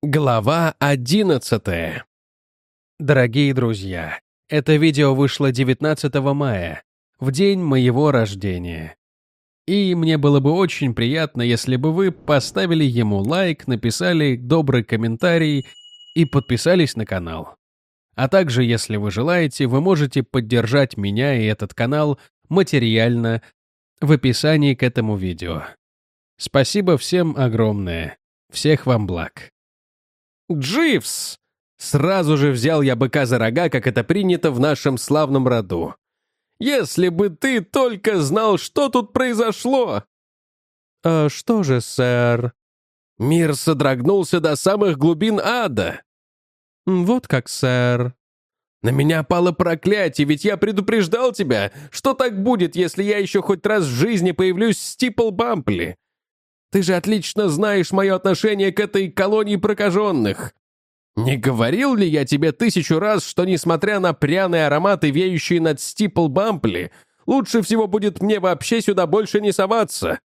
Глава 11 Дорогие друзья, это видео вышло 19 мая, в день моего рождения. И мне было бы очень приятно, если бы вы поставили ему лайк, написали добрый комментарий и подписались на канал. А также, если вы желаете, вы можете поддержать меня и этот канал материально в описании к этому видео. Спасибо всем огромное. Всех вам благ. Дживс! Сразу же взял я быка за рога, как это принято в нашем славном роду. Если бы ты только знал, что тут произошло!» «А что же, сэр?» Мир содрогнулся до самых глубин ада. «Вот как, сэр». «На меня пало проклятие, ведь я предупреждал тебя, что так будет, если я еще хоть раз в жизни появлюсь в Стипл Бампли. Ты же отлично знаешь мое отношение к этой колонии прокаженных. Не говорил ли я тебе тысячу раз, что, несмотря на пряные ароматы, веющие над Стипл Бампли, лучше всего будет мне вообще сюда больше не соваться?»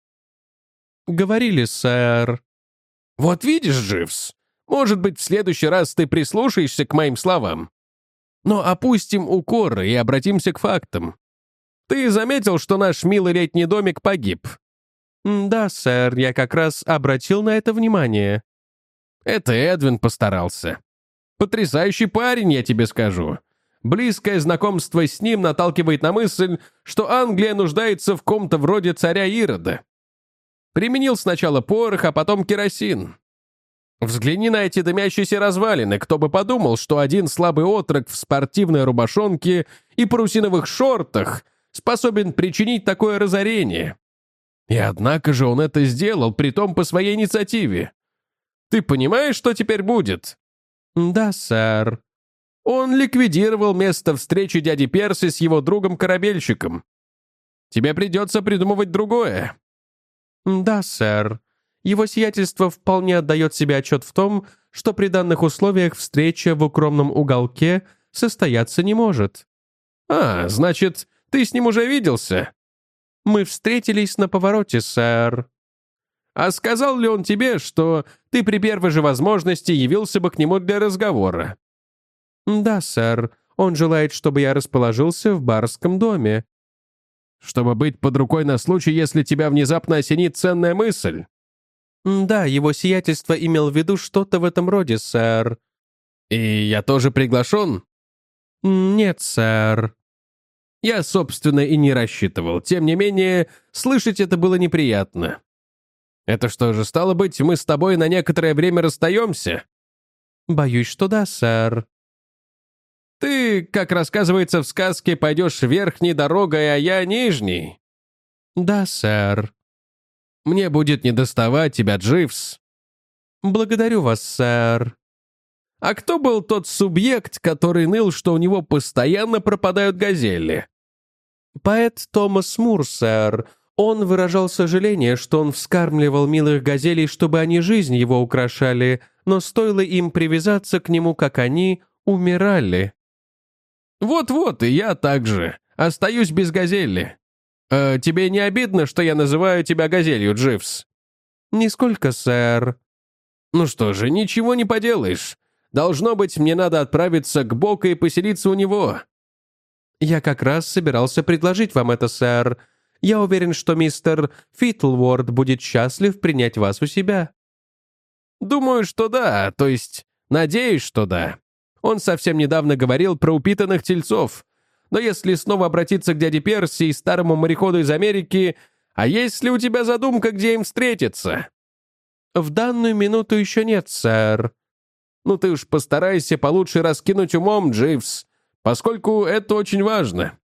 «Говорили, сэр». «Вот видишь, Дживс, может быть, в следующий раз ты прислушаешься к моим словам. Но опустим укоры и обратимся к фактам. Ты заметил, что наш милый летний домик погиб?» «Да, сэр, я как раз обратил на это внимание». «Это Эдвин постарался. Потрясающий парень, я тебе скажу. Близкое знакомство с ним наталкивает на мысль, что Англия нуждается в ком-то вроде царя Ирода. Применил сначала порох, а потом керосин. Взгляни на эти дымящиеся развалины, кто бы подумал, что один слабый отрок в спортивной рубашонке и парусиновых шортах способен причинить такое разорение. И однако же он это сделал, притом по своей инициативе. Ты понимаешь, что теперь будет? Да, сэр. Он ликвидировал место встречи дяди Перси с его другом-корабельщиком. Тебе придется придумывать другое. Да, сэр. Его сиятельство вполне отдает себе отчет в том, что при данных условиях встреча в укромном уголке состояться не может. А, значит, ты с ним уже виделся? Мы встретились на повороте, сэр». «А сказал ли он тебе, что ты при первой же возможности явился бы к нему для разговора?» «Да, сэр. Он желает, чтобы я расположился в барском доме». «Чтобы быть под рукой на случай, если тебя внезапно осенит ценная мысль?» «Да, его сиятельство имел в виду что-то в этом роде, сэр». «И я тоже приглашен?» «Нет, сэр». Я, собственно, и не рассчитывал. Тем не менее, слышать это было неприятно. Это что же, стало быть, мы с тобой на некоторое время расстаемся? Боюсь, что да, сэр. Ты, как рассказывается в сказке, пойдешь верхней дорогой, а я нижней. Да, сэр. Мне будет недоставать тебя, Дживс. Благодарю вас, сэр. А кто был тот субъект, который ныл, что у него постоянно пропадают газели? Поэт Томас Мур, сэр. Он выражал сожаление, что он вскармливал милых газелей, чтобы они жизнь его украшали, но стоило им привязаться к нему, как они умирали. Вот-вот, и я так же. Остаюсь без газели. Э, тебе не обидно, что я называю тебя газелью, Дживс? Нисколько, сэр. Ну что же, ничего не поделаешь. Должно быть, мне надо отправиться к Бока и поселиться у него». «Я как раз собирался предложить вам это, сэр. Я уверен, что мистер Фитлворд будет счастлив принять вас у себя». «Думаю, что да, то есть, надеюсь, что да. Он совсем недавно говорил про упитанных тельцов. Но если снова обратиться к дяде Перси и старому мореходу из Америки, а есть ли у тебя задумка, где им встретиться?» «В данную минуту еще нет, сэр», ну ты уж постарайся получше раскинуть умом, Дживс, поскольку это очень важно.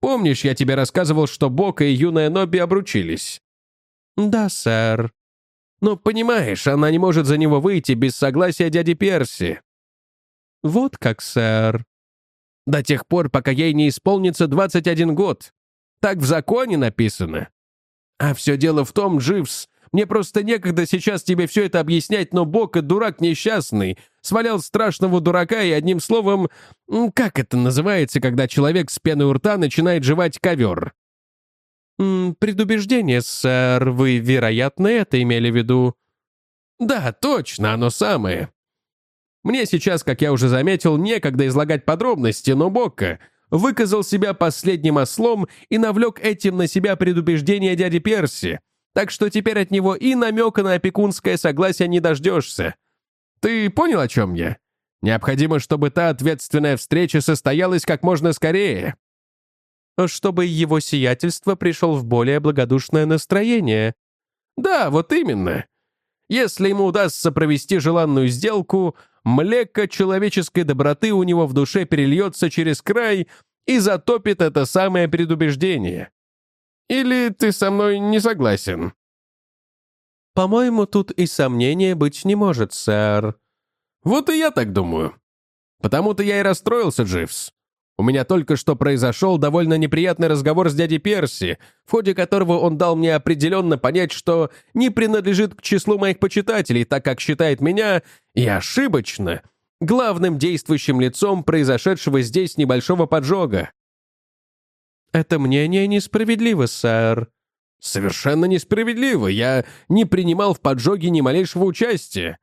Помнишь, я тебе рассказывал, что Бока и юная Нобби обручились?» «Да, сэр». «Но понимаешь, она не может за него выйти без согласия дяди Перси». «Вот как, сэр». «До тех пор, пока ей не исполнится 21 год. Так в законе написано. А все дело в том, Дживс, мне просто некогда сейчас тебе все это объяснять, но Бока дурак несчастный. Свалял страшного дурака и одним словом... Как это называется, когда человек с пеной у рта начинает жевать ковер? «Предубеждение, сэр. Вы, вероятно, это имели в виду?» Да, точно, оно самое. Мне сейчас, как я уже заметил, некогда излагать подробности, но Бокко выказал себя последним ослом и навлек этим на себя предубеждение дяди Перси, так что теперь от него и намека на опекунское согласие не дождешься. Ты понял, о чем я? Необходимо, чтобы та ответственная встреча состоялась как можно скорее. Чтобы его сиятельство пришел в более благодушное настроение. Да, вот именно. Если ему удастся провести желанную сделку, млеко человеческой доброты у него в душе перельется через край и затопит это самое предубеждение. Или ты со мной не согласен?» «По-моему, тут и сомнения быть не может, сэр». «Вот и я так думаю. Потому-то я и расстроился, Дживс. У меня только что произошел довольно неприятный разговор с дядей Перси, в ходе которого он дал мне определенно понять, что не принадлежит к числу моих почитателей, так как считает меня, и ошибочно, главным действующим лицом произошедшего здесь небольшого поджога. «Это мнение несправедливо, сэр». «Совершенно несправедливо. Я не принимал в поджоге ни малейшего участия.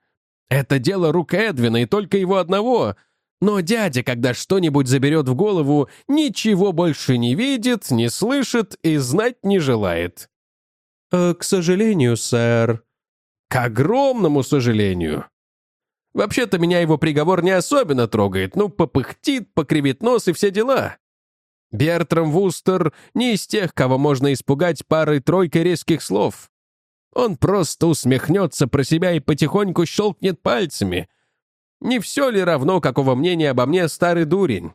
Это дело рук Эдвина и только его одного, но дядя, когда что-нибудь заберет в голову, ничего больше не видит, не слышит и знать не желает. «Э, «К сожалению, сэр». «К огромному сожалению». Вообще-то меня его приговор не особенно трогает. Ну, попыхтит, покривит нос и все дела. Бертрам Вустер не из тех, кого можно испугать парой-тройкой резких слов. Он просто усмехнется про себя и потихоньку щелкнет пальцами, не все ли равно, какого мнения обо мне старый дурень?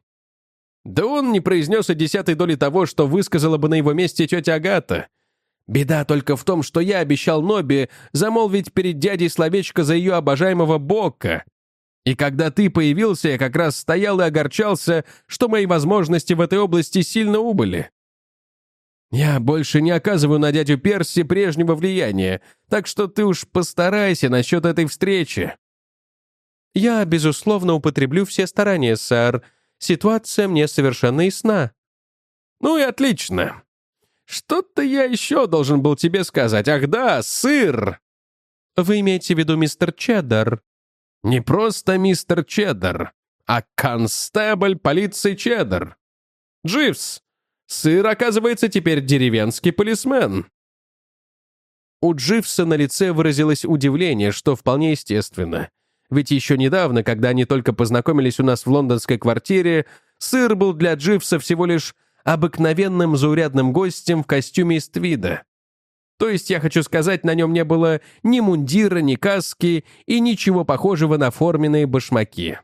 Да он не произнес и десятой доли того, что высказала бы на его месте тетя Агата. Беда только в том, что я обещал Нобби замолвить перед дядей словечко за ее обожаемого Бокка. И когда ты появился, я как раз стоял и огорчался, что мои возможности в этой области сильно убыли. Я больше не оказываю на дядю Перси прежнего влияния, так что ты уж постарайся насчет этой встречи. «Я, безусловно, употреблю все старания, сэр. Ситуация мне совершенно ясна». «Ну и отлично. Что-то я еще должен был тебе сказать. Ах да, сыр!» «Вы имеете в виду мистер Чеддер?» «Не просто мистер Чеддер, а констебль полиции Чеддер. Дживс, сыр, оказывается, теперь деревенский полисмен». У Дживса на лице выразилось удивление, что вполне естественно. Ведь еще недавно, когда они только познакомились у нас в лондонской квартире, сыр был для Дживса всего лишь обыкновенным заурядным гостем в костюме из твида. То есть, я хочу сказать, на нем не было ни мундира, ни каски и ничего похожего на форменные башмаки.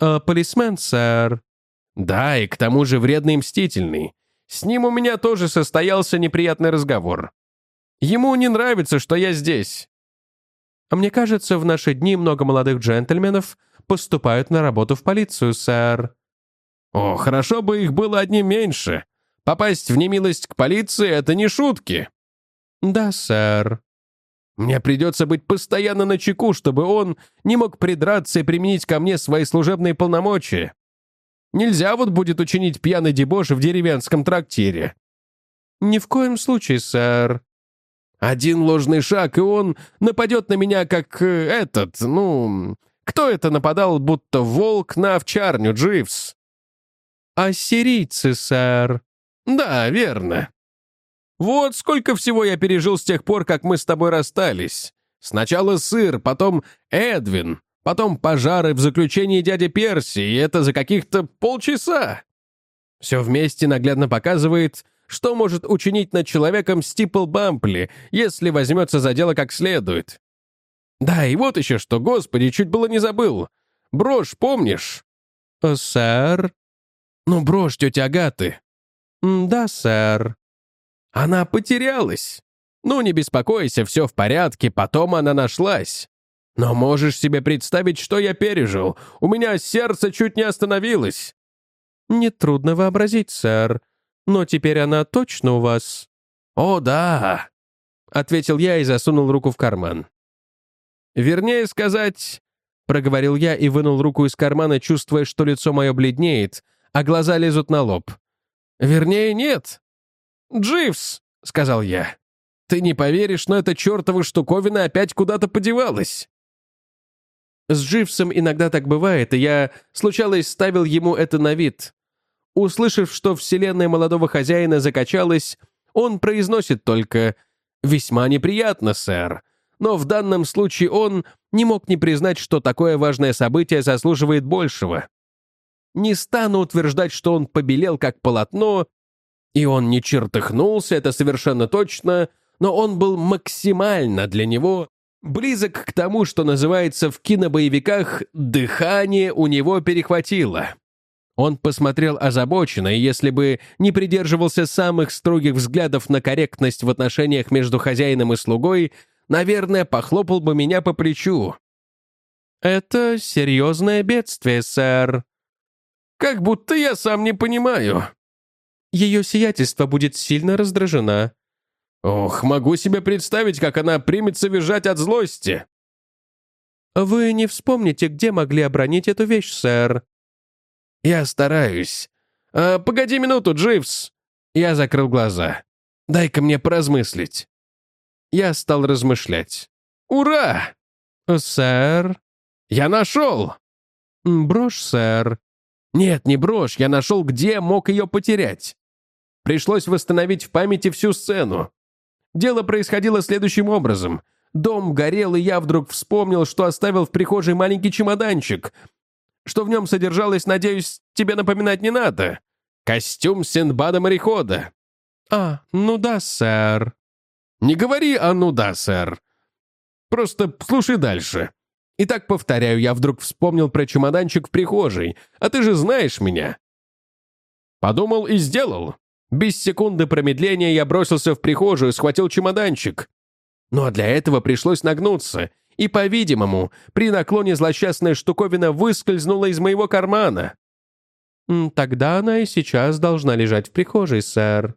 «А полисмен, сэр?» «Да, и к тому же вредный и мстительный. С ним у меня тоже состоялся неприятный разговор. Ему не нравится, что я здесь. А мне кажется, в наши дни много молодых джентльменов поступают на работу в полицию, сэр». «О, хорошо бы их было одним меньше. Попасть в немилость к полиции — это не шутки». «Да, сэр». «Мне придется быть постоянно на чеку, чтобы он не мог придраться и применить ко мне свои служебные полномочия. Нельзя вот будет учинить пьяный дебош в деревенском трактире». «Ни в коем случае, сэр», один ложный шаг, и он нападет на меня, как э, этот, ну... Кто это нападал, будто волк на овчарню, Дживс? Ассирийцы, сэр. Да, верно. Вот сколько всего я пережил с тех пор, как мы с тобой расстались. Сначала сыр, потом Эдвин, потом пожары в заключении дяди Перси, и это за каких-то полчаса. Все вместе наглядно показывает, что может учинить над человеком Стипл Бампли, если возьмется за дело как следует? Да, и вот еще что, господи, чуть было не забыл. Брошь, помнишь? Э, «Сэр?» «Ну, брошь тети Агаты». «Да, сэр». «Она потерялась. Ну, не беспокойся, все в порядке, потом она нашлась. Но можешь себе представить, что я пережил? У меня сердце чуть не остановилось». «Нетрудно вообразить, сэр но теперь она точно у вас?» «О, да!» — ответил я и засунул руку в карман. «Вернее сказать...» — проговорил я и вынул руку из кармана, чувствуя, что лицо мое бледнеет, а глаза лезут на лоб. «Вернее, нет!» «Дживс!» — сказал я. Ты не поверишь, но эта чертова штуковина опять куда-то подевалась. С Дживсом иногда так бывает, и я, случалось, ставил ему это на вид. Услышав, что вселенная молодого хозяина закачалась, он произносит только «Весьма неприятно, сэр». Но в данном случае он не мог не признать, что такое важное событие заслуживает большего. Не стану утверждать, что он побелел как полотно, и он не чертыхнулся, это совершенно точно, но он был максимально для него близок к тому, что называется в кинобоевиках «дыхание у него перехватило». Он посмотрел озабоченно, и если бы не придерживался самых строгих взглядов на корректность в отношениях между хозяином и слугой, наверное, похлопал бы меня по плечу. «Это серьезное бедствие, сэр». «Как будто я сам не понимаю». «Ее сиятельство будет сильно раздражена». «Ох, могу себе представить, как она примется визжать от злости». «Вы не вспомните, где могли обронить эту вещь, сэр?» «Я стараюсь. А, погоди минуту, Дживс!» Я закрыл глаза. «Дай-ка мне поразмыслить». Я стал размышлять. «Ура!» «Сэр?» «Я нашел!» «Брошь, сэр?» «Нет, не брошь, я нашел, где мог ее потерять. Пришлось восстановить в памяти всю сцену. Дело происходило следующим образом. Дом горел, и я вдруг вспомнил, что оставил в прихожей маленький чемоданчик, что в нем содержалось, надеюсь, тебе напоминать не надо. Костюм Синдбада-морехода». «А, ну да, сэр». «Не говори «а ну да, сэр». Просто слушай дальше. Итак, повторяю, я вдруг вспомнил про чемоданчик в прихожей, а ты же знаешь меня. Подумал и сделал. Без секунды промедления я бросился в прихожую, схватил чемоданчик. Ну а для этого пришлось нагнуться — и, по-видимому, при наклоне злосчастная штуковина выскользнула из моего кармана. «Тогда она и сейчас должна лежать в прихожей, сэр».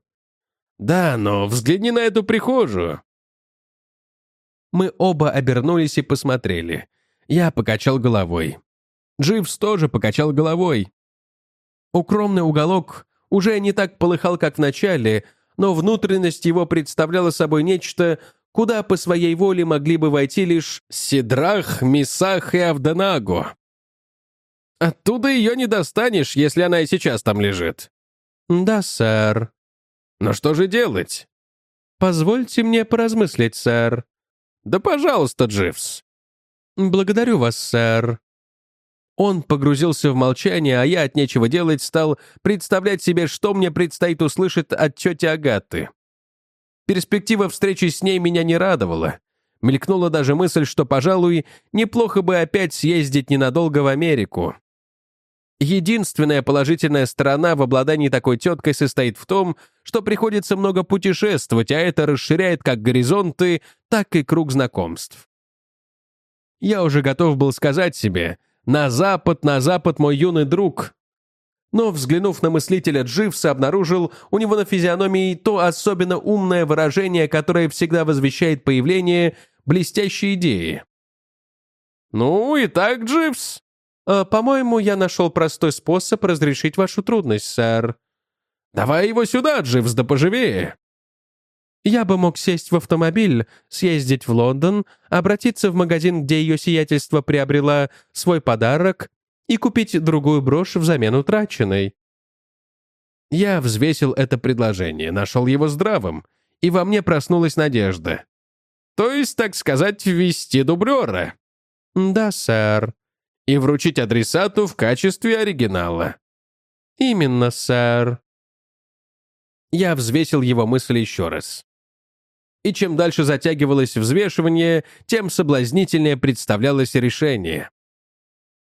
«Да, но взгляни на эту прихожую». Мы оба обернулись и посмотрели. Я покачал головой. Дживс тоже покачал головой. Укромный уголок уже не так полыхал, как в начале, но внутренность его представляла собой нечто, куда по своей воле могли бы войти лишь Сидрах, Мисах и Авданаго. Оттуда ее не достанешь, если она и сейчас там лежит. Да, сэр. Но что же делать? Позвольте мне поразмыслить, сэр. Да, пожалуйста, Дживс. Благодарю вас, сэр. Он погрузился в молчание, а я от нечего делать стал представлять себе, что мне предстоит услышать от тети Агаты. Перспектива встречи с ней меня не радовала. Мелькнула даже мысль, что, пожалуй, неплохо бы опять съездить ненадолго в Америку. Единственная положительная сторона в обладании такой теткой состоит в том, что приходится много путешествовать, а это расширяет как горизонты, так и круг знакомств. Я уже готов был сказать себе «На запад, на запад, мой юный друг», но, взглянув на мыслителя Дживса, обнаружил у него на физиономии то особенно умное выражение, которое всегда возвещает появление блестящей идеи. «Ну, и так, Дживс?» а, «По-моему, я нашел простой способ разрешить вашу трудность, сэр». «Давай его сюда, Дживс, да поживее!» Я бы мог сесть в автомобиль, съездить в Лондон, обратиться в магазин, где ее сиятельство приобрела свой подарок, и купить другую брошь взамен утраченной. Я взвесил это предложение, нашел его здравым, и во мне проснулась надежда. То есть, так сказать, ввести дублера. Да, сэр. И вручить адресату в качестве оригинала. Именно, сэр. Я взвесил его мысль еще раз. И чем дальше затягивалось взвешивание, тем соблазнительнее представлялось решение.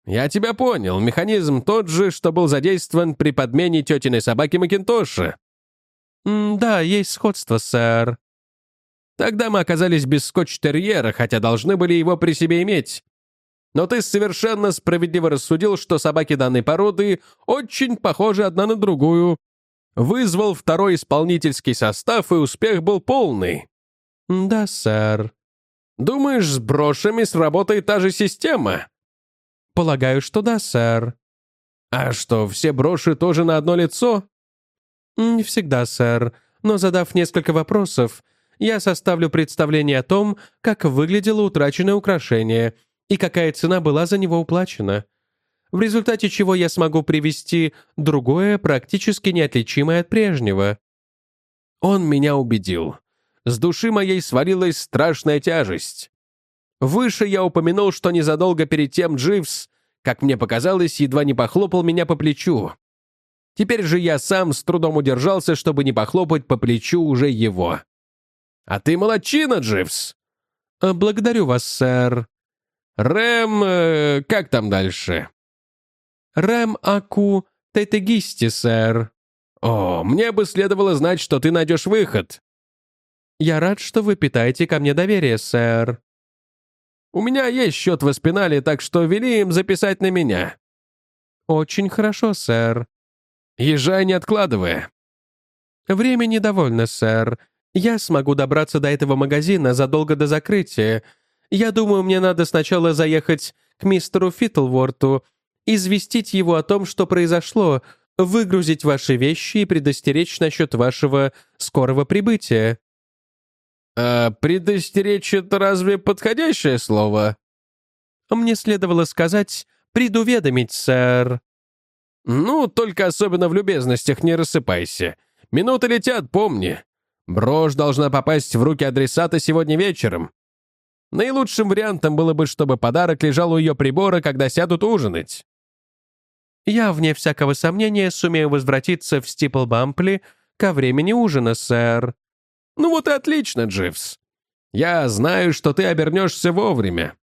«Я тебя понял. Механизм тот же, что был задействован при подмене тетиной собаки Макинтоша». «Да, есть сходство, сэр». «Тогда мы оказались без скотч-терьера, хотя должны были его при себе иметь. Но ты совершенно справедливо рассудил, что собаки данной породы очень похожи одна на другую. Вызвал второй исполнительский состав, и успех был полный». «Да, сэр». «Думаешь, с брошами сработает та же система?» «Полагаю, что да, сэр». «А что, все броши тоже на одно лицо?» «Не всегда, сэр. Но задав несколько вопросов, я составлю представление о том, как выглядело утраченное украшение и какая цена была за него уплачена. В результате чего я смогу привести другое, практически неотличимое от прежнего. Он меня убедил. С души моей свалилась страшная тяжесть. Выше я упомянул, что незадолго перед тем Дживс, как мне показалось, едва не похлопал меня по плечу. Теперь же я сам с трудом удержался, чтобы не похлопать по плечу уже его. «А ты молодчина, Дживс!» «Э, «Благодарю вас, сэр». «Рэм... Э, как там дальше?» «Рэм Аку Тетегисти, сэр». «О, мне бы следовало знать, что ты найдешь выход». «Я рад, что вы питаете ко мне доверие, сэр». «У меня есть счет в Эспинале, так что вели им записать на меня». «Очень хорошо, сэр». «Езжай, не откладывая». «Времени довольно, сэр. Я смогу добраться до этого магазина задолго до закрытия. Я думаю, мне надо сначала заехать к мистеру Фиттлворту, известить его о том, что произошло, выгрузить ваши вещи и предостеречь насчет вашего скорого прибытия». «А предостеречь — это разве подходящее слово?» «Мне следовало сказать «предуведомить, сэр». «Ну, только особенно в любезностях не рассыпайся. Минуты летят, помни. Брошь должна попасть в руки адресата сегодня вечером. Наилучшим вариантом было бы, чтобы подарок лежал у ее прибора, когда сядут ужинать. Я, вне всякого сомнения, сумею возвратиться в Стиплбампли ко времени ужина, сэр. Ну вот и отлично, Дживс. Я знаю, что ты обернешься вовремя.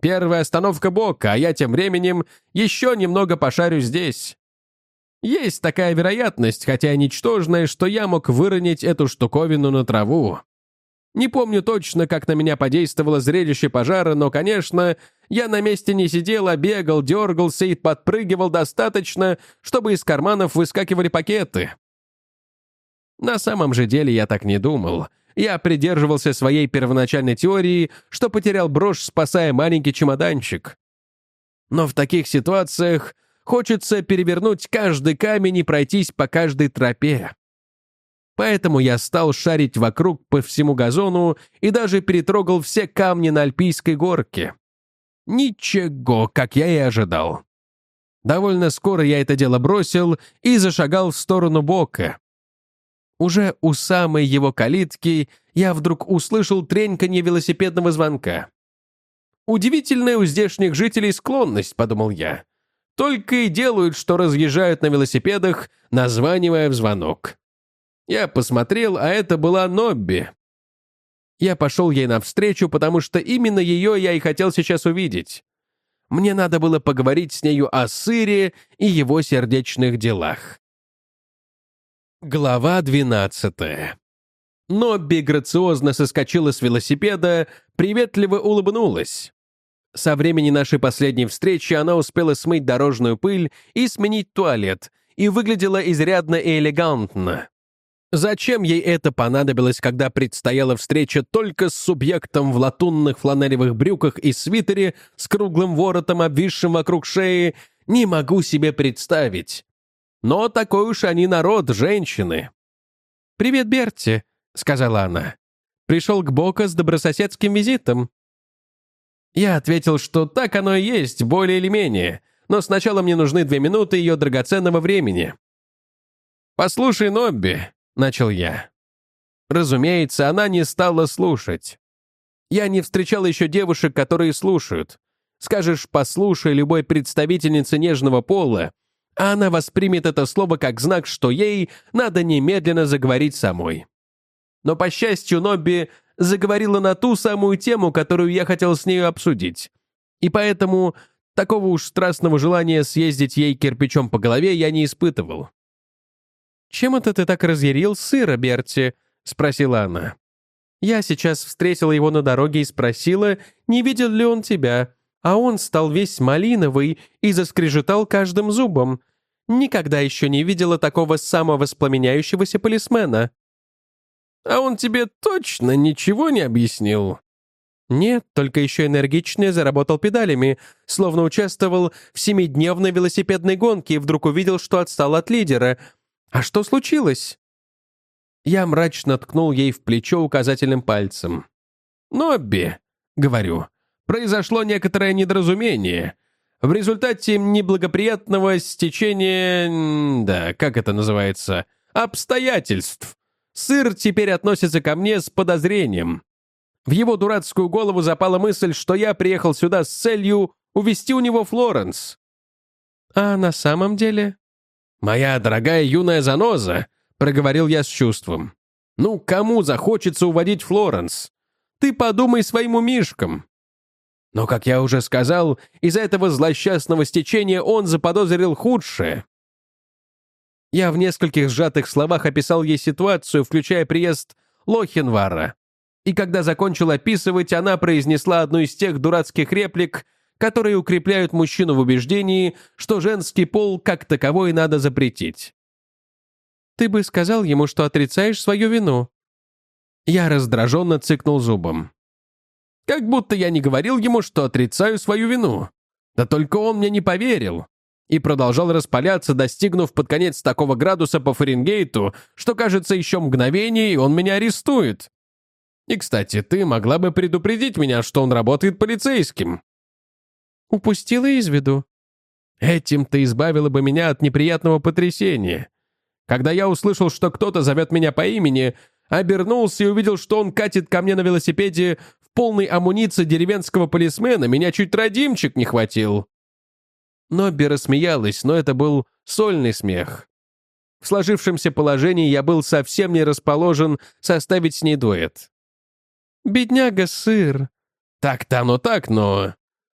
Первая остановка Бока, а я тем временем еще немного пошарю здесь. Есть такая вероятность, хотя ничтожная, что я мог выронить эту штуковину на траву. Не помню точно, как на меня подействовало зрелище пожара, но, конечно, я на месте не сидел, а бегал, дергался и подпрыгивал достаточно, чтобы из карманов выскакивали пакеты. На самом же деле я так не думал. Я придерживался своей первоначальной теории, что потерял брошь, спасая маленький чемоданчик. Но в таких ситуациях Хочется перевернуть каждый камень и пройтись по каждой тропе. Поэтому я стал шарить вокруг по всему газону и даже перетрогал все камни на Альпийской горке. Ничего, как я и ожидал. Довольно скоро я это дело бросил и зашагал в сторону Бока. Уже у самой его калитки я вдруг услышал треньканье велосипедного звонка. «Удивительная у здешних жителей склонность», — подумал я только и делают, что разъезжают на велосипедах, названивая в звонок. Я посмотрел, а это была Нобби. Я пошел ей навстречу, потому что именно ее я и хотел сейчас увидеть. Мне надо было поговорить с нею о сыре и его сердечных делах. Глава двенадцатая. Нобби грациозно соскочила с велосипеда, приветливо улыбнулась. Со времени нашей последней встречи она успела смыть дорожную пыль и сменить туалет, и выглядела изрядно и элегантно. Зачем ей это понадобилось, когда предстояла встреча только с субъектом в латунных фланелевых брюках и свитере с круглым воротом, обвисшим вокруг шеи, не могу себе представить. Но такой уж они народ, женщины. «Привет, Берти», — сказала она. «Пришел к Бока с добрососедским визитом. Я ответил, что так оно и есть, более или менее, но сначала мне нужны две минуты ее драгоценного времени. «Послушай, Нобби», — начал я. Разумеется, она не стала слушать. Я не встречал еще девушек, которые слушают. Скажешь «послушай» любой представительнице нежного пола, а она воспримет это слово как знак, что ей надо немедленно заговорить самой. Но, по счастью, Нобби заговорила на ту самую тему, которую я хотел с нею обсудить. И поэтому такого уж страстного желания съездить ей кирпичом по голове я не испытывал. «Чем это ты так разъярил сыра, Берти?» — спросила она. «Я сейчас встретила его на дороге и спросила, не видел ли он тебя, а он стал весь малиновый и заскрежетал каждым зубом. Никогда еще не видела такого самовоспламеняющегося полисмена». А он тебе точно ничего не объяснил?» «Нет, только еще энергичнее заработал педалями, словно участвовал в семидневной велосипедной гонке и вдруг увидел, что отстал от лидера. А что случилось?» Я мрачно ткнул ей в плечо указательным пальцем. «Нобби», — говорю, — «произошло некоторое недоразумение. В результате неблагоприятного стечения... да, как это называется? Обстоятельств. Сыр теперь относится ко мне с подозрением. В его дурацкую голову запала мысль, что я приехал сюда с целью увести у него Флоренс. А на самом деле? «Моя дорогая юная заноза», — проговорил я с чувством. «Ну, кому захочется уводить Флоренс? Ты подумай своим умишкам». Но, как я уже сказал, из-за этого злосчастного стечения он заподозрил худшее. Я в нескольких сжатых словах описал ей ситуацию, включая приезд Лохенвара. И когда закончил описывать, она произнесла одну из тех дурацких реплик, которые укрепляют мужчину в убеждении, что женский пол как таковой надо запретить. «Ты бы сказал ему, что отрицаешь свою вину». Я раздраженно цыкнул зубом. Как будто я не говорил ему, что отрицаю свою вину. Да только он мне не поверил и продолжал распаляться, достигнув под конец такого градуса по Фаренгейту, что, кажется, еще мгновение, и он меня арестует. И, кстати, ты могла бы предупредить меня, что он работает полицейским. Упустила из виду. Этим ты избавила бы меня от неприятного потрясения. Когда я услышал, что кто-то зовет меня по имени, обернулся и увидел, что он катит ко мне на велосипеде полной амуниции деревенского полисмена, меня чуть родимчик не хватил. Нобби рассмеялась, но это был сольный смех. В сложившемся положении я был совсем не расположен составить с ней дуэт. «Бедняга сыр». «Так-то оно так, но...»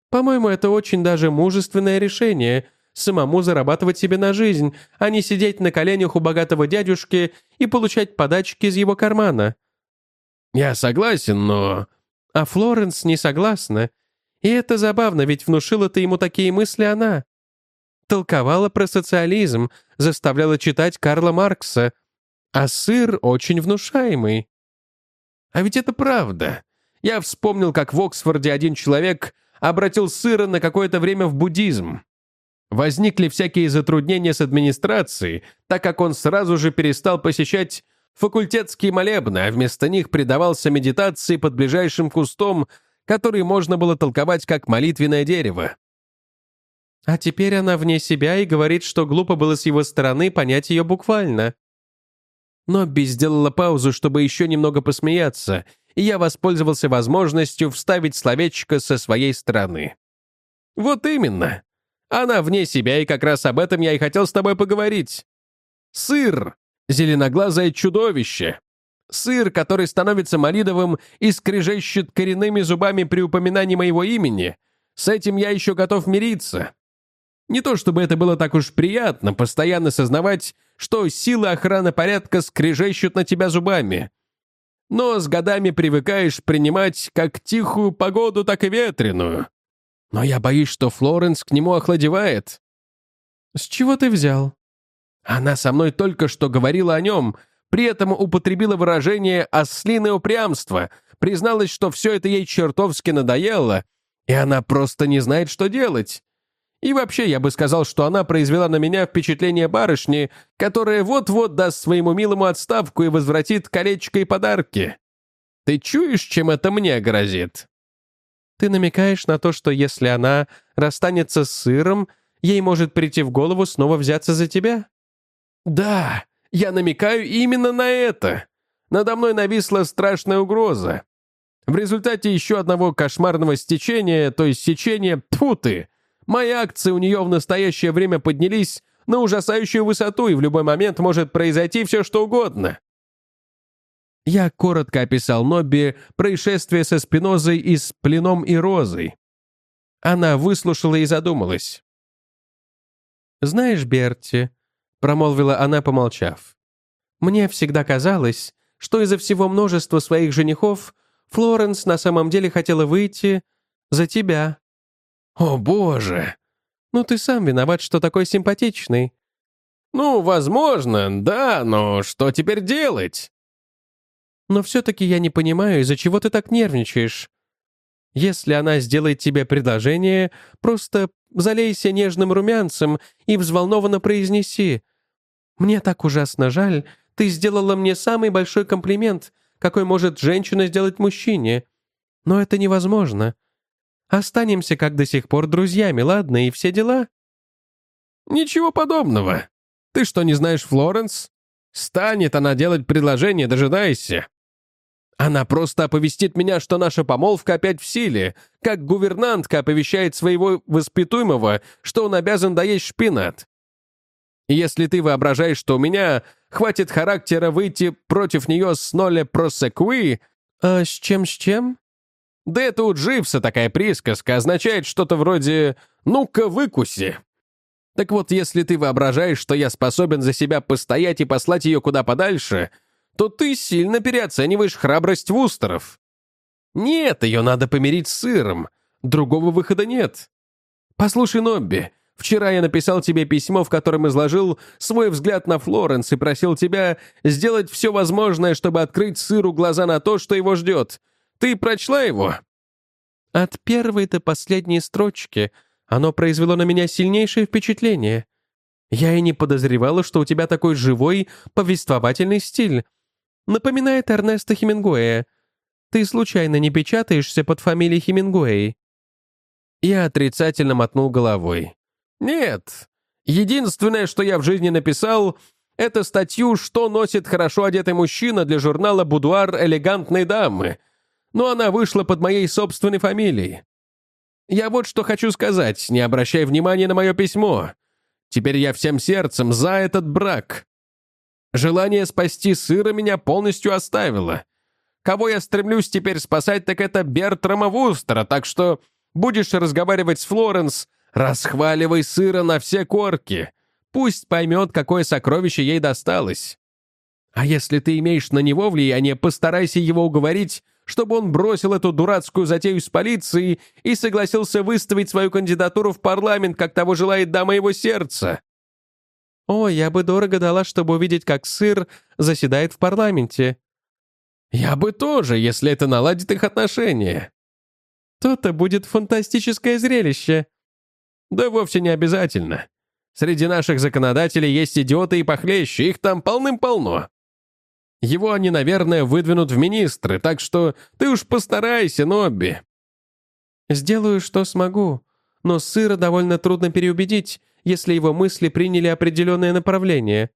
«По-моему, это очень даже мужественное решение — самому зарабатывать себе на жизнь, а не сидеть на коленях у богатого дядюшки и получать подачки из его кармана». «Я согласен, но...» «А Флоренс не согласна. И это забавно, ведь внушила-то ему такие мысли она. Толковала про социализм, заставляла читать Карла Маркса. А сыр очень внушаемый. А ведь это правда. Я вспомнил, как в Оксфорде один человек обратил сыра на какое-то время в буддизм. Возникли всякие затруднения с администрацией, так как он сразу же перестал посещать факультетские молебны, а вместо них предавался медитации под ближайшим кустом который можно было толковать как молитвенное дерево. А теперь она вне себя и говорит, что глупо было с его стороны понять ее буквально. Нобби сделала паузу, чтобы еще немного посмеяться, и я воспользовался возможностью вставить словечко со своей стороны. «Вот именно. Она вне себя, и как раз об этом я и хотел с тобой поговорить. Сыр — зеленоглазое чудовище. Сыр, который становится малидовым и скрежещет коренными зубами при упоминании моего имени, с этим я еще готов мириться. Не то чтобы это было так уж приятно, постоянно сознавать, что силы охраны порядка скрежещут на тебя зубами. Но с годами привыкаешь принимать как тихую погоду, так и ветреную. Но я боюсь, что Флоренс к нему охладевает. С чего ты взял? Она со мной только что говорила о нем, при этом употребила выражение «ослиное упрямство», призналась, что все это ей чертовски надоело, и она просто не знает, что делать. И вообще, я бы сказал, что она произвела на меня впечатление барышни, которая вот-вот даст своему милому отставку и возвратит колечко и подарки. Ты чуешь, чем это мне грозит? Ты намекаешь на то, что если она расстанется с сыром, ей может прийти в голову снова взяться за тебя? Да, я намекаю именно на это. Надо мной нависла страшная угроза. В результате еще одного кошмарного стечения, то есть сечения, тьфу ты, мои акции у нее в настоящее время поднялись на ужасающую высоту, и в любой момент может произойти все, что угодно. Я коротко описал Нобби происшествие со Спинозой и с Пленом и Розой. Она выслушала и задумалась. «Знаешь, Берти, — промолвила она, помолчав. «Мне всегда казалось, что из-за всего множества своих женихов Флоренс на самом деле хотела выйти за тебя». «О, боже!» «Ну, ты сам виноват, что такой симпатичный». «Ну, возможно, да, но что теперь делать?» «Но все-таки я не понимаю, из-за чего ты так нервничаешь. Если она сделает тебе предложение, просто залейся нежным румянцем и взволнованно произнеси. «Мне так ужасно жаль, Ты сделала мне самый большой комплимент, какой может женщина сделать мужчине. Но это невозможно. Останемся, как до сих пор, друзьями, ладно, и все дела?» «Ничего подобного. Ты что, не знаешь Флоренс? Станет она делать предложение, дожидайся. Она просто оповестит меня, что наша помолвка опять в силе, как гувернантка оповещает своего воспитуемого, что он обязан доесть шпинат. Если ты воображаешь, что у меня хватит характера выйти против нее с ноле просекуи... А с чем-с чем? Да это у Дживса такая присказка, означает что-то вроде «ну-ка, выкуси». Так вот, если ты воображаешь, что я способен за себя постоять и послать ее куда подальше, то ты сильно переоцениваешь храбрость Вустеров. Нет, ее надо помирить с сыром. Другого выхода нет. Послушай, Нобби, вчера я написал тебе письмо, в котором изложил свой взгляд на Флоренс и просил тебя сделать все возможное, чтобы открыть сыру глаза на то, что его ждет. Ты прочла его?» От первой до последней строчки оно произвело на меня сильнейшее впечатление. Я и не подозревала, что у тебя такой живой, повествовательный стиль. Напоминает Эрнеста Хемингуэя. Ты случайно не печатаешься под фамилией Хемингуэй?» Я отрицательно мотнул головой. «Нет. Единственное, что я в жизни написал, это статью «Что носит хорошо одетый мужчина» для журнала «Будуар элегантной дамы». Но она вышла под моей собственной фамилией. Я вот что хочу сказать, не обращай внимания на мое письмо. Теперь я всем сердцем за этот брак. Желание спасти сыра меня полностью оставило. Кого я стремлюсь теперь спасать, так это Бертрама Вустера, так что будешь разговаривать с Флоренс, расхваливай сыра на все корки. Пусть поймет, какое сокровище ей досталось. А если ты имеешь на него влияние, постарайся его уговорить, чтобы он бросил эту дурацкую затею с полицией и согласился выставить свою кандидатуру в парламент, как того желает дама его сердца. «О, я бы дорого дала, чтобы увидеть, как сыр заседает в парламенте». «Я бы тоже, если это наладит их отношения». «То-то будет фантастическое зрелище». «Да вовсе не обязательно. Среди наших законодателей есть идиоты и похлеще, их там полным-полно. Его они, наверное, выдвинут в министры, так что ты уж постарайся, Нобби». «Сделаю, что смогу, но сыра довольно трудно переубедить, если его мысли приняли определенное направление.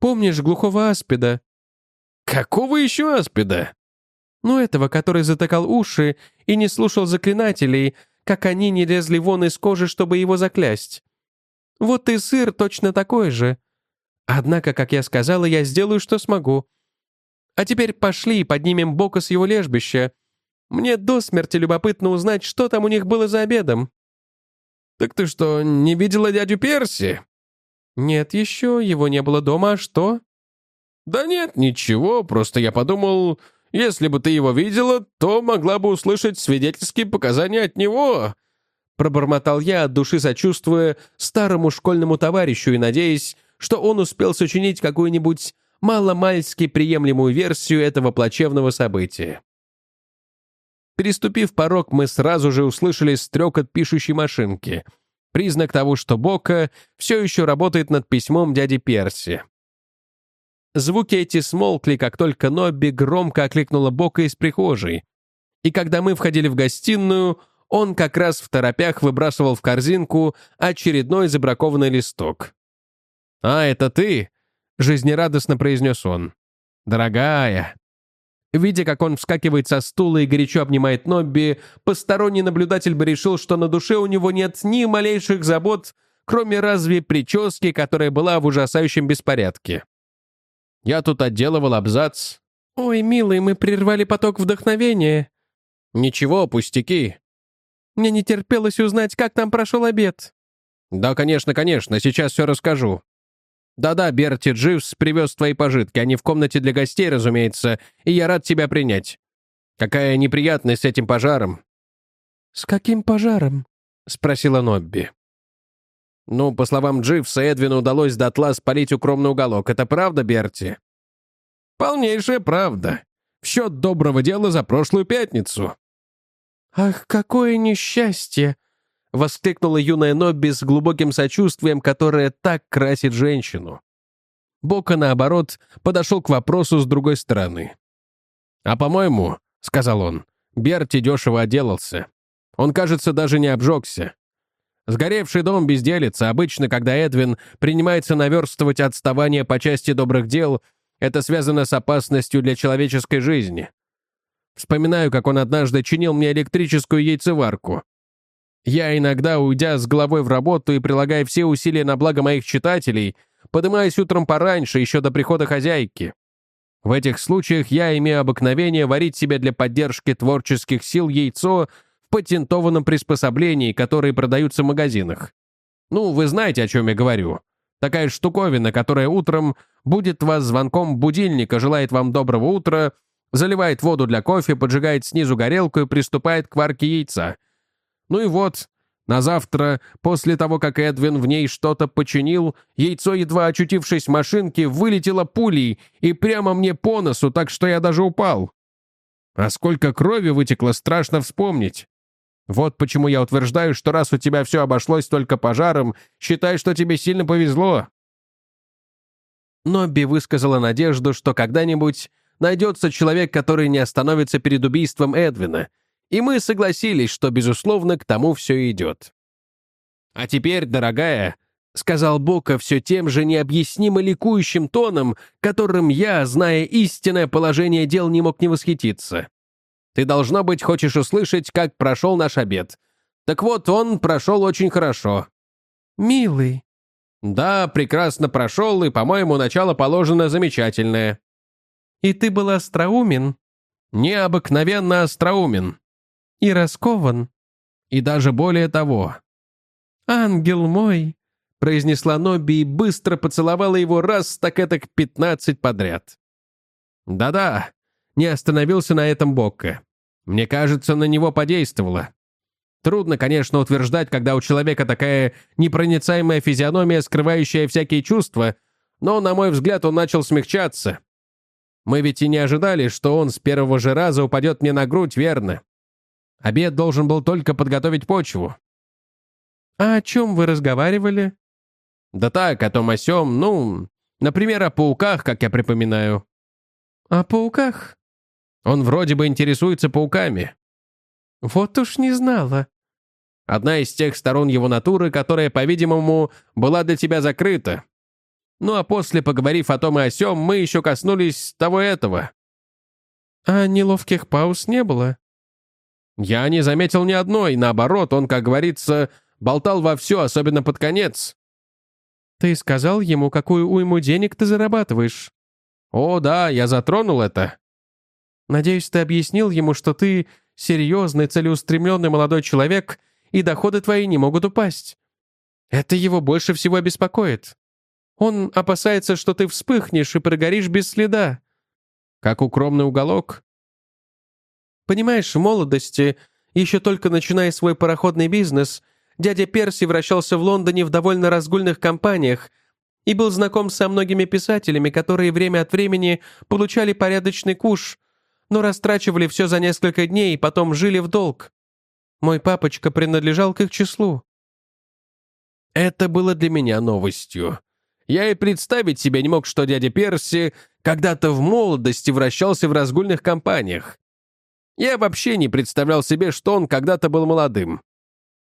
Помнишь глухого аспида?» «Какого еще аспида?» «Ну, этого, который затыкал уши и не слушал заклинателей, как они не лезли вон из кожи, чтобы его заклясть. Вот и сыр точно такой же. Однако, как я сказала, я сделаю, что смогу. А теперь пошли и поднимем Бока с его лежбища. Мне до смерти любопытно узнать, что там у них было за обедом». «Так ты что, не видела дядю Перси?» «Нет еще, его не было дома, а что?» «Да нет, ничего, просто я подумал, если бы ты его видела, то могла бы услышать свидетельские показания от него». Пробормотал я, от души сочувствуя старому школьному товарищу и надеясь, что он успел сочинить какую-нибудь маломальски приемлемую версию этого плачевного события. Переступив порог, мы сразу же услышали стрекот пишущей машинки. Признак того, что Бока все еще работает над письмом дяди Перси. Звуки эти смолкли, как только Нобби громко окликнула Бока из прихожей. И когда мы входили в гостиную, он как раз в торопях выбрасывал в корзинку очередной забракованный листок. «А, это ты?» — жизнерадостно произнес он. «Дорогая, Видя, как он вскакивает со стула и горячо обнимает Нобби, посторонний наблюдатель бы решил, что на душе у него нет ни малейших забот, кроме разве прически, которая была в ужасающем беспорядке. Я тут отделывал абзац. «Ой, милый, мы прервали поток вдохновения». «Ничего, пустяки». «Мне не терпелось узнать, как там прошел обед». «Да, конечно, конечно, сейчас все расскажу. «Да-да, Берти Дживс привез твои пожитки, они в комнате для гостей, разумеется, и я рад тебя принять. Какая неприятность с этим пожаром». «С каким пожаром?» — спросила Нобби. «Ну, по словам Дживса, Эдвину удалось дотла спалить укромный уголок. Это правда, Берти?» «Полнейшая правда. В счет доброго дела за прошлую пятницу». «Ах, какое несчастье!» Воскликнула юная Нобби с глубоким сочувствием, которое так красит женщину. Бока, наоборот, подошел к вопросу с другой стороны. «А по-моему, — сказал он, — Берти дешево отделался. Он, кажется, даже не обжегся. Сгоревший дом безделится. Обычно, когда Эдвин принимается наверстывать отставание по части добрых дел, это связано с опасностью для человеческой жизни. Вспоминаю, как он однажды чинил мне электрическую яйцеварку. Я иногда, уйдя с головой в работу и прилагая все усилия на благо моих читателей, подымаюсь утром пораньше, еще до прихода хозяйки. В этих случаях я имею обыкновение варить себе для поддержки творческих сил яйцо в патентованном приспособлении, которые продаются в магазинах. Ну, вы знаете, о чем я говорю. Такая штуковина, которая утром будет вас звонком будильника, желает вам доброго утра, заливает воду для кофе, поджигает снизу горелку и приступает к варке яйца. Ну и вот, на завтра, после того, как Эдвин в ней что-то починил, яйцо, едва очутившись в машинке, вылетело пулей и прямо мне по носу, так что я даже упал. А сколько крови вытекло, страшно вспомнить. Вот почему я утверждаю, что раз у тебя все обошлось только пожаром, считай, что тебе сильно повезло». Нобби высказала надежду, что когда-нибудь найдется человек, который не остановится перед убийством Эдвина, и мы согласились, что, безусловно, к тому все идет. «А теперь, дорогая», — сказал Бока все тем же необъяснимо ликующим тоном, которым я, зная истинное положение дел, не мог не восхититься. Ты, должно быть, хочешь услышать, как прошел наш обед. Так вот, он прошел очень хорошо». «Милый». «Да, прекрасно прошел, и, по-моему, начало положено замечательное». «И ты был остроумен?» «Необыкновенно остроумен». «И раскован?» «И даже более того». «Ангел мой», — произнесла Нобби и быстро поцеловала его раз так это к пятнадцать подряд. «Да-да», — не остановился на этом Бокко. Мне кажется, на него подействовало. Трудно, конечно, утверждать, когда у человека такая непроницаемая физиономия, скрывающая всякие чувства, но, на мой взгляд, он начал смягчаться. Мы ведь и не ожидали, что он с первого же раза упадет мне на грудь, верно? Обед должен был только подготовить почву. «А о чем вы разговаривали?» «Да так, о том о сём, ну, например, о пауках, как я припоминаю». «О пауках?» Он вроде бы интересуется пауками». «Вот уж не знала». «Одна из тех сторон его натуры, которая, по-видимому, была для тебя закрыта. Ну а после, поговорив о том и о сём, мы еще коснулись того этого». «А неловких пауз не было?» «Я не заметил ни одной, наоборот, он, как говорится, болтал во все, особенно под конец». «Ты сказал ему, какую уйму денег ты зарабатываешь?» «О, да, я затронул это. Надеюсь, ты объяснил ему, что ты серьезный, целеустремленный молодой человек, и доходы твои не могут упасть. Это его больше всего беспокоит. Он опасается, что ты вспыхнешь и прогоришь без следа. Как укромный уголок. Понимаешь, в молодости, еще только начиная свой пароходный бизнес, дядя Перси вращался в Лондоне в довольно разгульных компаниях и был знаком со многими писателями, которые время от времени получали порядочный куш, но растрачивали все за несколько дней и потом жили в долг. Мой папочка принадлежал к их числу». Это было для меня новостью. Я и представить себе не мог, что дядя Перси когда-то в молодости вращался в разгульных компаниях. Я вообще не представлял себе, что он когда-то был молодым.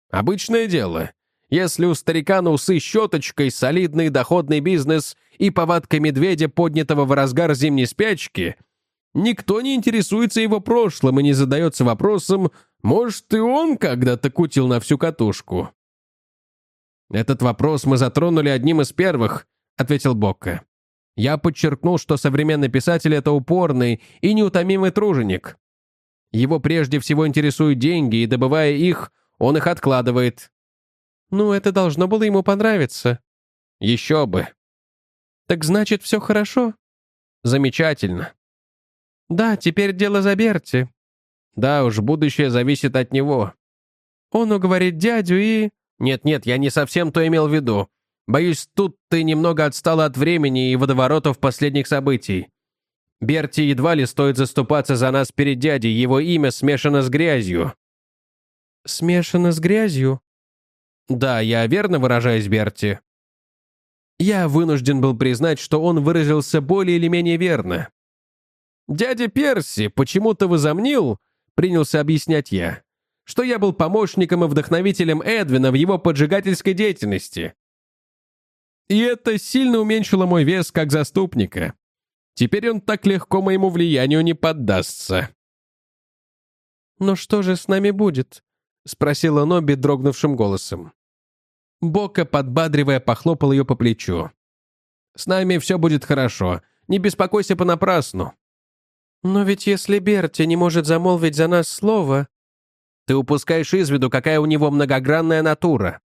Обычное дело. Если у старика на усы щеточкой, солидный доходный бизнес и повадка медведя, поднятого в разгар зимней спячки — Никто не интересуется его прошлым и не задается вопросом, может, и он когда-то кутил на всю катушку. «Этот вопрос мы затронули одним из первых», — ответил Бокко. «Я подчеркнул, что современный писатель — это упорный и неутомимый труженик. Его прежде всего интересуют деньги, и, добывая их, он их откладывает». «Ну, это должно было ему понравиться». «Еще бы». «Так значит, все хорошо?» «Замечательно. «Да, теперь дело за Берти». «Да уж, будущее зависит от него». «Он уговорит дядю и...» «Нет-нет, я не совсем то имел в виду. Боюсь, тут ты немного отстала от времени и водоворотов последних событий. Берти едва ли стоит заступаться за нас перед дядей, его имя смешано с грязью». «Смешано с грязью?» «Да, я верно выражаюсь, Берти?» Я вынужден был признать, что он выразился более или менее верно. «Дядя Перси почему-то возомнил», — принялся объяснять я, «что я был помощником и вдохновителем Эдвина в его поджигательской деятельности. И это сильно уменьшило мой вес как заступника. Теперь он так легко моему влиянию не поддастся». «Но что же с нами будет?» — спросила Ноби дрогнувшим голосом. Бока, подбадривая, похлопал ее по плечу. «С нами все будет хорошо. Не беспокойся понапрасну». «Но ведь если Берти не может замолвить за нас слово...» «Ты упускаешь из виду, какая у него многогранная натура.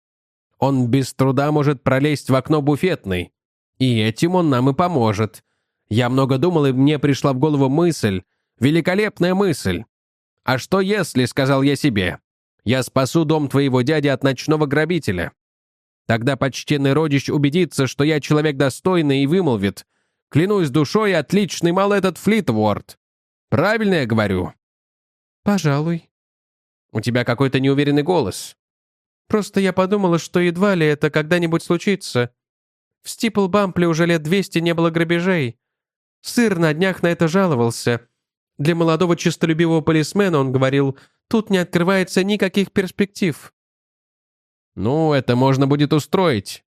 Он без труда может пролезть в окно буфетной. И этим он нам и поможет. Я много думал, и мне пришла в голову мысль, великолепная мысль. «А что если, — сказал я себе, — я спасу дом твоего дяди от ночного грабителя? Тогда почтенный родич убедится, что я человек достойный и вымолвит. Клянусь душой, отличный мал этот Флитворд. Правильно я говорю?» «Пожалуй». «У тебя какой-то неуверенный голос». «Просто я подумала, что едва ли это когда-нибудь случится. В Стиплбампле уже лет двести не было грабежей. Сыр на днях на это жаловался. Для молодого честолюбивого полисмена, он говорил, тут не открывается никаких перспектив. Ну, это можно будет устроить.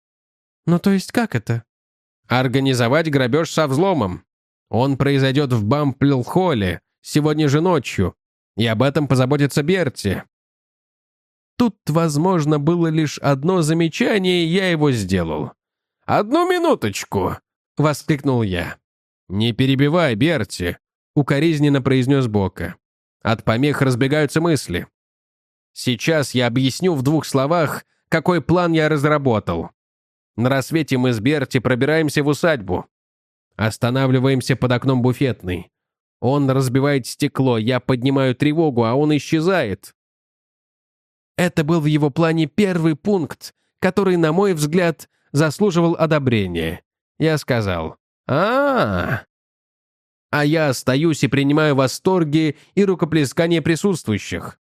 Ну, то есть как это? Организовать грабеж со взломом. Он произойдет в Бамплил-холле, сегодня же ночью. И об этом позаботится Берти. Тут, возможно, было лишь одно замечание, и я его сделал. «Одну минуточку!» — воскликнул я. «Не перебивай, Берти укоризненно произнес Бока. От помех разбегаются мысли. Сейчас я объясню в двух словах, какой план я разработал. На рассвете мы с Берти пробираемся в усадьбу. Останавливаемся под окном буфетной. Он разбивает стекло, я поднимаю тревогу, а он исчезает. Это был в его плане первый пункт, который, на мой взгляд, заслуживал одобрения. Я сказал, а, -а, я остаюсь и принимаю восторги и рукоплескания присутствующих.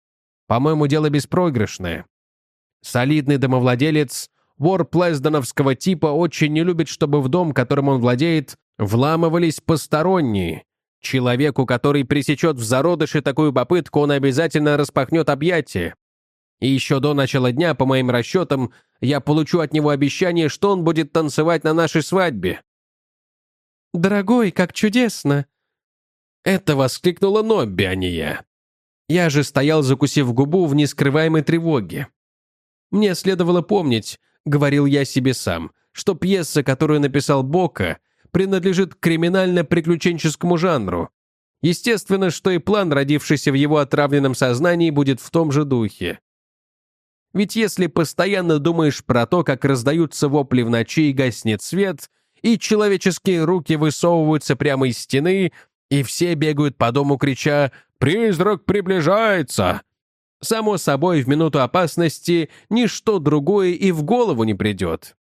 По-моему, дело беспроигрышное. Солидный домовладелец, вор плездоновского типа, очень не любит, чтобы в дом, которым он владеет, вламывались посторонние. Человеку, который пресечет в зародыше такую попытку, он обязательно распахнет объятия. И еще до начала дня, по моим расчетам, я получу от него обещание, что он будет танцевать на нашей свадьбе. «Дорогой, как чудесно!» Это воскликнула Нобби, а не я. Я же стоял, закусив губу в нескрываемой тревоге. Мне следовало помнить, говорил я себе сам, что пьеса, которую написал Бока, принадлежит к криминально-приключенческому жанру. Естественно, что и план, родившийся в его отравленном сознании, будет в том же духе. Ведь если постоянно думаешь про то, как раздаются вопли в ночи и гаснет свет, и человеческие руки высовываются прямо из стены, и все бегают по дому, крича «Призрак приближается!». Само собой, в минуту опасности ничто другое и в голову не придет.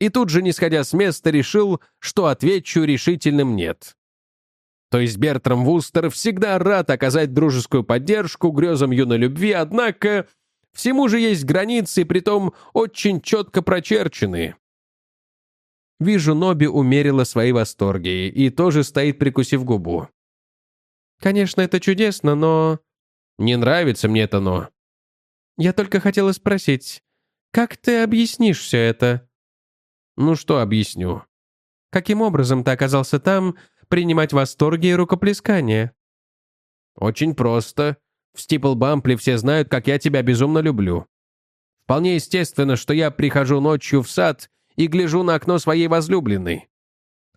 И тут же, не сходя с места, решил, что отвечу решительным «нет». То есть Бертрам Вустер всегда рад оказать дружескую поддержку грезам юной любви, однако всему же есть границы, притом очень четко прочерченные. Вижу, Ноби умерила свои восторги и тоже стоит, прикусив губу. «Конечно, это чудесно, но...» «Не нравится мне это «но». «Я только хотела спросить, как ты объяснишь все это?» «Ну что объясню?» «Каким образом ты оказался там, принимать восторги и рукоплескания?» «Очень просто. В Стиплбампле все знают, как я тебя безумно люблю. Вполне естественно, что я прихожу ночью в сад и гляжу на окно своей возлюбленной.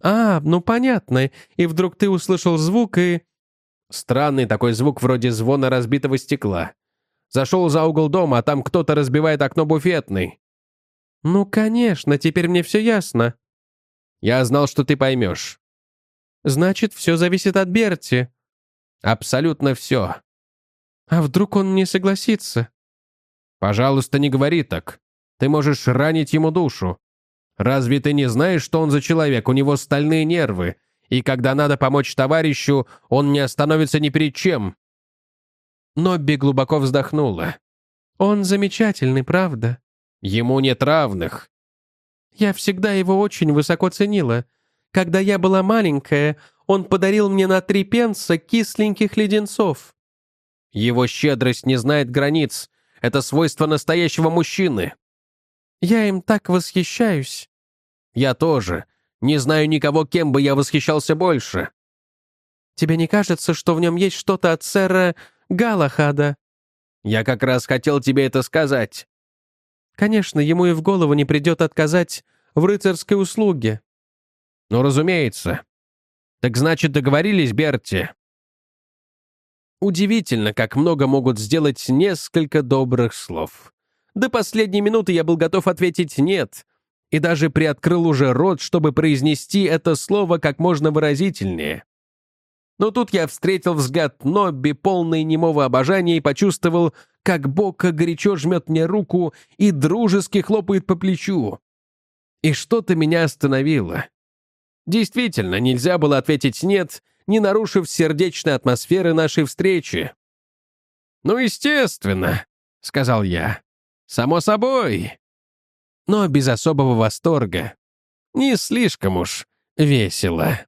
«А, ну понятно. И вдруг ты услышал звук и...» Странный такой звук вроде звона разбитого стекла. Зашел за угол дома, а там кто-то разбивает окно буфетной. «Ну, конечно, теперь мне все ясно». «Я знал, что ты поймешь». «Значит, все зависит от Берти». «Абсолютно все». «А вдруг он не согласится?» «Пожалуйста, не говори так. Ты можешь ранить ему душу. Разве ты не знаешь, что он за человек? У него стальные нервы. И когда надо помочь товарищу, он не остановится ни перед чем». Нобби глубоко вздохнула. «Он замечательный, правда?» «Ему нет равных». Я всегда его очень высоко ценила. Когда я была маленькая, он подарил мне на три пенса кисленьких леденцов». «Его щедрость не знает границ. Это свойство настоящего мужчины». «Я им так восхищаюсь». «Я тоже. Не знаю никого, кем бы я восхищался больше». «Тебе не кажется, что в нем есть что-то от сэра Галахада?» «Я как раз хотел тебе это сказать». «Конечно, ему и в голову не придет отказать в рыцарской услуге». «Ну, разумеется. Так значит, договорились, Берти?» Удивительно, как много могут сделать несколько добрых слов. До последней минуты я был готов ответить «нет», и даже приоткрыл уже рот, чтобы произнести это слово как можно выразительнее. Но тут я встретил взгляд Нобби, полный немого обожания, и почувствовал, как Бока горячо жмет мне руку и дружески хлопает по плечу. И что-то меня остановило. Действительно, нельзя было ответить «нет», не нарушив сердечной атмосферы нашей встречи. «Ну, естественно», — сказал я. «Само собой». Но без особого восторга. Не слишком уж весело.